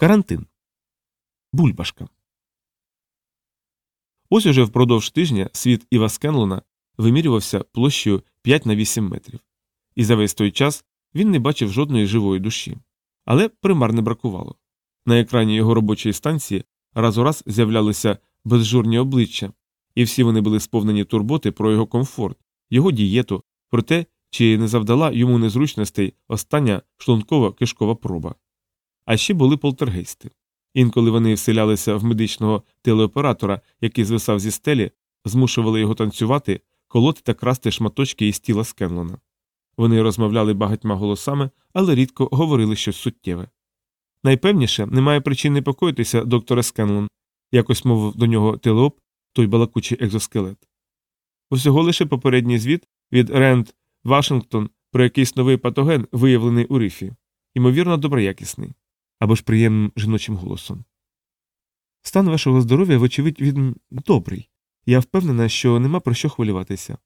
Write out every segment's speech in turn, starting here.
Карантин. Бульбашка. Ось уже впродовж тижня світ Іва Скенлона вимірювався площею 5 на 8 метрів, і за весь той час він не бачив жодної живої душі. Але примар не бракувало. На екрані його робочої станції раз у раз з'являлися безжурні обличчя, і всі вони були сповнені турботи про його комфорт, його дієту, про те, чи не завдала йому незручностей остання шлунково кишкова проба. А ще були полтергейсти. Інколи вони вселялися в медичного телеоператора, який звисав зі стелі, змушували його танцювати, колоти та красти шматочки із тіла Скенлона. Вони розмовляли багатьма голосами, але рідко говорили щось суттєве. Найпевніше, немає причин непокоїтися, докторе Скенлон, якось мовив до нього телеоп, той балакучий екзоскелет. Усього лише попередній звіт від Ренд Вашингтон про якийсь новий патоген, виявлений у рифі, ймовірно, доброякісний або ж приємним жіночим голосом. Стан вашого здоров'я, вочевидь, він добрий. Я впевнена, що нема про що хвилюватися.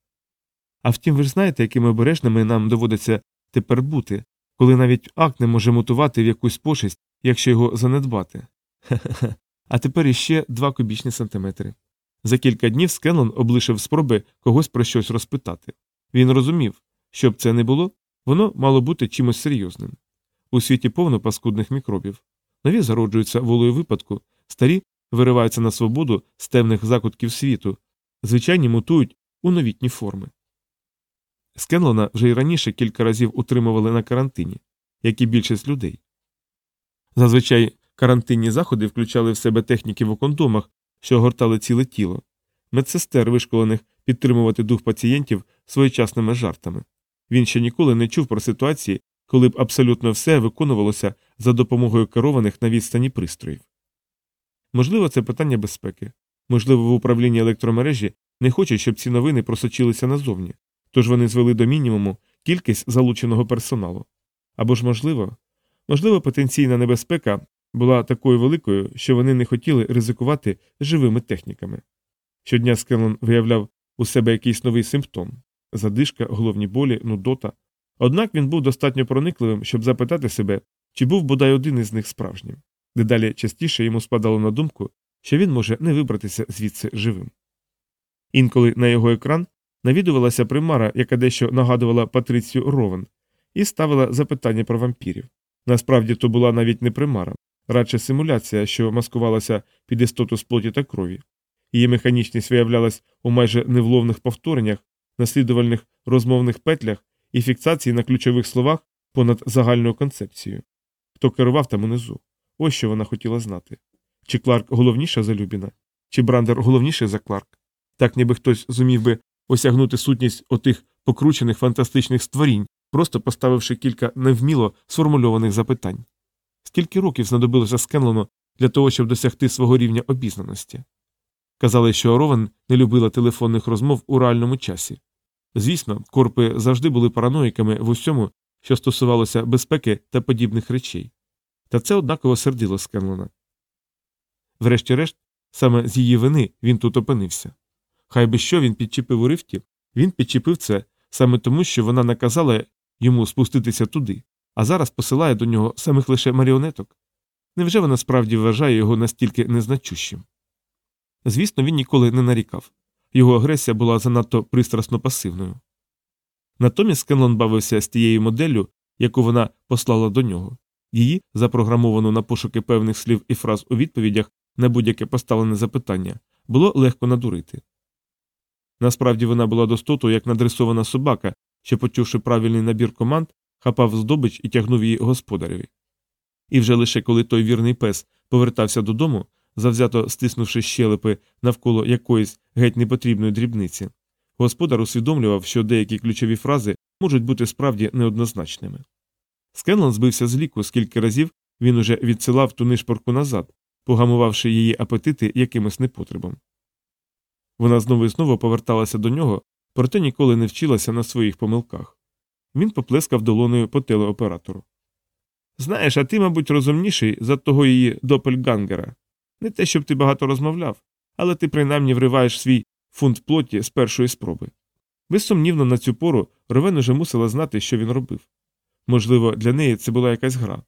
А втім, ви ж знаєте, якими обережними нам доводиться тепер бути, коли навіть акт не може мутувати в якусь пошесть, якщо його занедбати. А тепер іще два кубічні сантиметри. За кілька днів Скенлон облишив спроби когось про щось розпитати. Він розумів, щоб це не було, воно мало бути чимось серйозним. У світі повно паскудних мікробів. Нові зароджуються волею випадку, старі вириваються на свободу з темних закутків світу, звичайні мутують у новітні форми. Скенлона вже й раніше кілька разів утримували на карантині, як і більшість людей. Зазвичай карантинні заходи включали в себе техніки в кондомах, що огортали ціле тіло, медсестер, вишколених підтримувати дух пацієнтів своєчасними жартами. Він ще ніколи не чув про ситуації, коли б абсолютно все виконувалося за допомогою керованих на відстані пристроїв. Можливо, це питання безпеки. Можливо, в управлінні електромережі не хочуть, щоб ці новини просочилися назовні, тож вони звели до мінімуму кількість залученого персоналу. Або ж, можливо, можливо, потенційна небезпека була такою великою, що вони не хотіли ризикувати живими техніками. Щодня Скеллон виявляв у себе якийсь новий симптом задишка, головні болі, нудота. Однак він був достатньо проникливим, щоб запитати себе, чи був бодай один із них справжнім. Дедалі частіше йому спадало на думку, що він може не вибратися звідси живим. Інколи на його екран навідувалася примара, яка дещо нагадувала Патрицію Ровен, і ставила запитання про вампірів. Насправді то була навіть не примара, радше симуляція, що маскувалася під істоту з плоті та крові. Її механічність виявлялась у майже невловних повтореннях, наслідувальних розмовних петлях і фіксації на ключових словах понад загальною концепцією. Хто керував там унизу? Ось що вона хотіла знати. Чи Кларк головніша за Любіна? Чи Брандер головніший за Кларк? Так ніби хтось зумів би осягнути сутність отих покручених фантастичних створінь, просто поставивши кілька невміло сформульованих запитань. Скільки років знадобилося Скенлону для того, щоб досягти свого рівня обізнаності? Казали, що Ровен не любила телефонних розмов у реальному часі. Звісно, корпи завжди були параноїками в усьому, що стосувалося безпеки та подібних речей. Та це однаково сердило Скенлона. Врешті-решт, саме з її вини він тут опинився. Хай би що він підчепив у рифті, він підчепив це саме тому, що вона наказала йому спуститися туди, а зараз посилає до нього самих лише маріонеток. Невже вона справді вважає його настільки незначущим? Звісно, він ніколи не нарікав. Його агресія була занадто пристрасно пасивною. Натомість Кенлон бавився з тією моделлю, яку вона послала до нього. Її, запрограмовану на пошуки певних слів і фраз у відповідях на будь-яке поставлене запитання, було легко надурити. Насправді вона була достоту, як надресована собака, що, почувши правильний набір команд, хапав здобич і тягнув її господареві. І вже лише коли той вірний пес повертався додому, завзято стиснувши щелепи навколо якоїсь геть непотрібної дрібниці, господар усвідомлював, що деякі ключові фрази можуть бути справді неоднозначними. Скенлон збився з ліку, скільки разів він уже відсилав ту нишпорку назад, погамувавши її апетити якимось непотребом. Вона знову і знову поверталася до нього, проте ніколи не вчилася на своїх помилках. Він поплескав долоною по телеоператору. Знаєш, а ти, мабуть, розумніший за того її допельгангера. Не те, щоб ти багато розмовляв, але ти принаймні вриваєш свій фунт плоті з першої спроби. Безсумнівно, на цю пору Ровен уже мусила знати, що він робив. Можливо, для неї це була якась гра.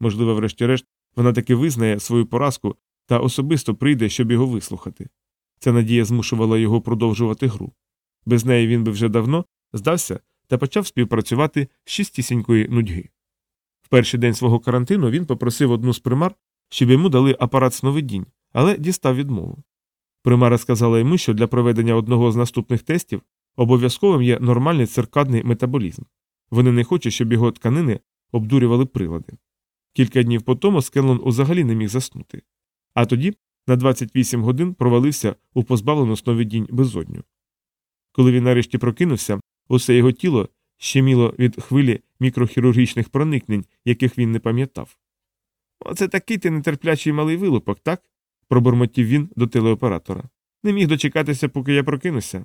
Можливо, врешті-решт, Вона таки визнає свою поразку та особисто прийде, щоб його вислухати. Ця надія змушувала його продовжувати гру. Без неї він би вже давно здався та почав співпрацювати з чистісінької нудьги. В перший день свого карантину він попросив одну з примар, щоб йому дали апарат сновидінь, але дістав відмову. Примара сказала йому, що для проведення одного з наступних тестів обов'язковим є нормальний циркадний метаболізм. Вони не хочуть, щоб його тканини обдурювали прилади. Кілька днів по тому Скенлон узагалі не міг заснути. А тоді на 28 годин провалився у позбавлену сновидінь безодню. Коли він нарешті прокинувся, усе його тіло щеміло від хвилі мікрохірургічних проникнень, яких він не пам'ятав. Оце такий ти нетерплячий малий вилупок, так? пробурмотів він до телеоператора. Не міг дочекатися, поки я прокинуся.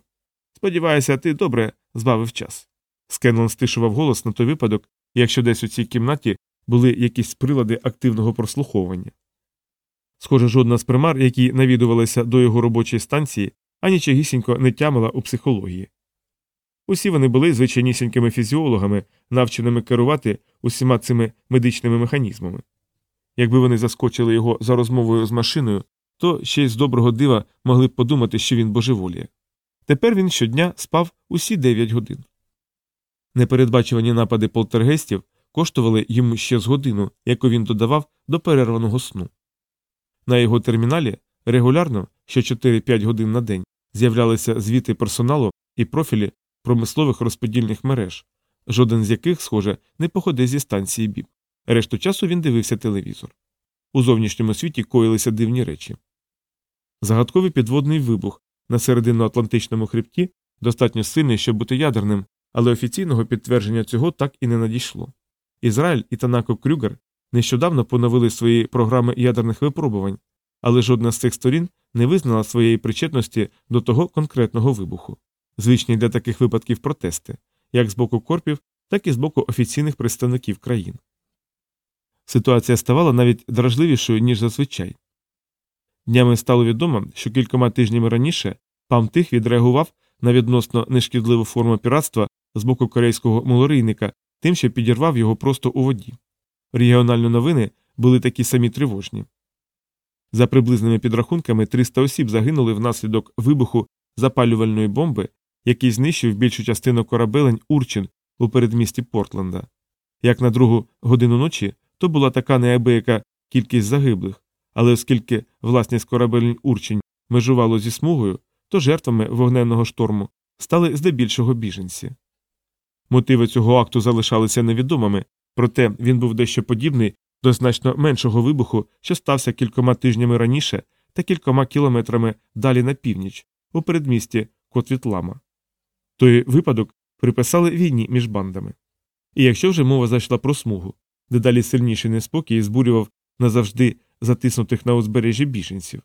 Сподіваюся, ти добре збавив час. Скенлон стишував голос на той випадок, якщо десь у цій кімнаті були якісь прилади активного прослуховування. Схоже, жодна з примар, які навідувалися до його робочої станції, анічогісінько не тямила у психології. Усі вони були звичайнісінькими фізіологами, навченими керувати усіма цими медичними механізмами. Якби вони заскочили його за розмовою з машиною, то ще й з доброго дива могли б подумати, що він божеволіє. Тепер він щодня спав усі 9 годин. Непередбачувані напади полтергестів коштували йому ще з годину, яку він додавав до перерваного сну. На його терміналі регулярно, що 4-5 годин на день, з'являлися звіти персоналу і профілі промислових розподільних мереж, жоден з яких, схоже, не походив зі станції БІП. Решту часу він дивився телевізор. У зовнішньому світі коїлися дивні речі. Загадковий підводний вибух на серединноатлантичному хребті достатньо сильний, щоб бути ядерним, але офіційного підтвердження цього так і не надійшло. Ізраїль і Танако Крюгер нещодавно поновили свої програми ядерних випробувань, але жодна з цих сторін не визнала своєї причетності до того конкретного вибуху. Звичні для таких випадків протести, як з боку корпів, так і з боку офіційних представників країн. Ситуація ставала навіть дражливішою, ніж зазвичай. Днями стало відомо, що кількома тижнями раніше пам тих відреагував на відносно нешкідливу форму піратства з боку корейського молорийника, тим, що підірвав його просто у воді. Регіональні новини були такі самі тривожні. За приблизними підрахунками 300 осіб загинули внаслідок вибуху запалювальної бомби, який знищив більшу частину корабелень Урчин у передмісті Портленда. Як на другу годину ночі, то була така неабияка кількість загиблих, але оскільки власність корабелень Урчень межувало зі смугою, то жертвами вогненного шторму стали здебільшого біженці. Мотиви цього акту залишалися невідомими, проте він був дещо подібний до значно меншого вибуху, що стався кількома тижнями раніше та кількома кілометрами далі на північ, у передмісті Котвітлама. Той випадок приписали війні між бандами. І якщо вже мова зайшла про смугу, дедалі сильніший неспокій збурював назавжди затиснутих на узбережжі біженців.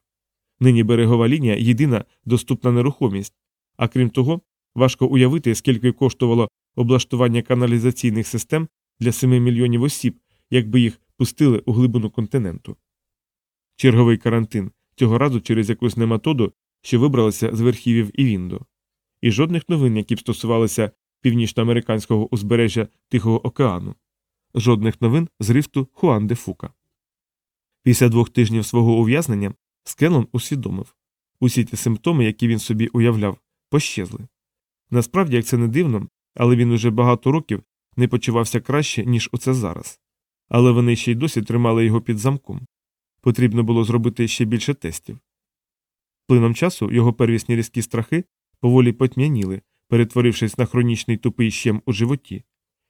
Нині берегова лінія єдина доступна нерухомість, а крім того, важко уявити, скільки коштувало облаштування каналізаційних систем для 7 мільйонів осіб, якби їх пустили у глибину континенту. Черговий карантин цього разу через якусь нематоду, що вибралася з верхівів Івіндо. І жодних новин, які б стосувалися північноамериканського узбережжя Тихого океану, жодних новин з рифту Хуан де Фука. Після двох тижнів свого ув'язнення Скеллон усвідомив усі ті симптоми, які він собі уявляв, пощезли. Насправді, як це не дивно, але він уже багато років не почувався краще, ніж оце зараз. Але вони ще й досі тримали його під замком. Потрібно було зробити ще більше тестів. Плином часу його первісні різкі страхи поволі потьмяніли, перетворившись на хронічний тупий щем у животі,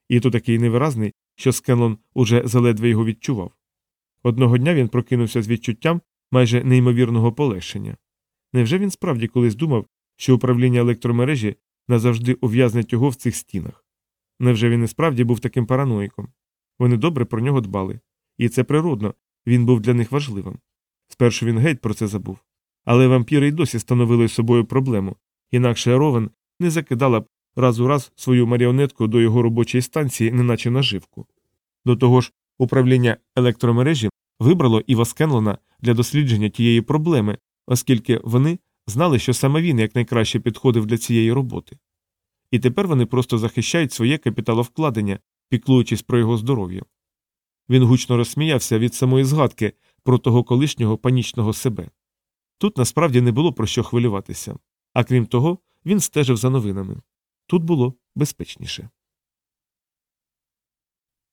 і то такий невиразний, що Скенлон уже заледве його відчував. Одного дня він прокинувся з відчуттям майже неймовірного полегшення. Невже він справді колись думав, що управління електромережі назавжди ув'язнить його в цих стінах? Невже він і справді був таким параноїком? Вони добре про нього дбали, і це природно, він був для них важливим. Спершу він геть про це забув. Але вампіри й досі становили собою проблему, інакше Ровен не закидала б раз у раз свою маріонетку до його робочої станції, неначе наживку. До того ж, управління електромережі вибрало Іва Скенлона для дослідження тієї проблеми, оскільки вони знали, що саме він якнайкраще підходив для цієї роботи. І тепер вони просто захищають своє капіталовкладення, піклуючись про його здоров'я. Він гучно розсміявся від самої згадки про того колишнього панічного себе. Тут насправді не було про що хвилюватися, а крім того, він стежив за новинами. Тут було безпечніше.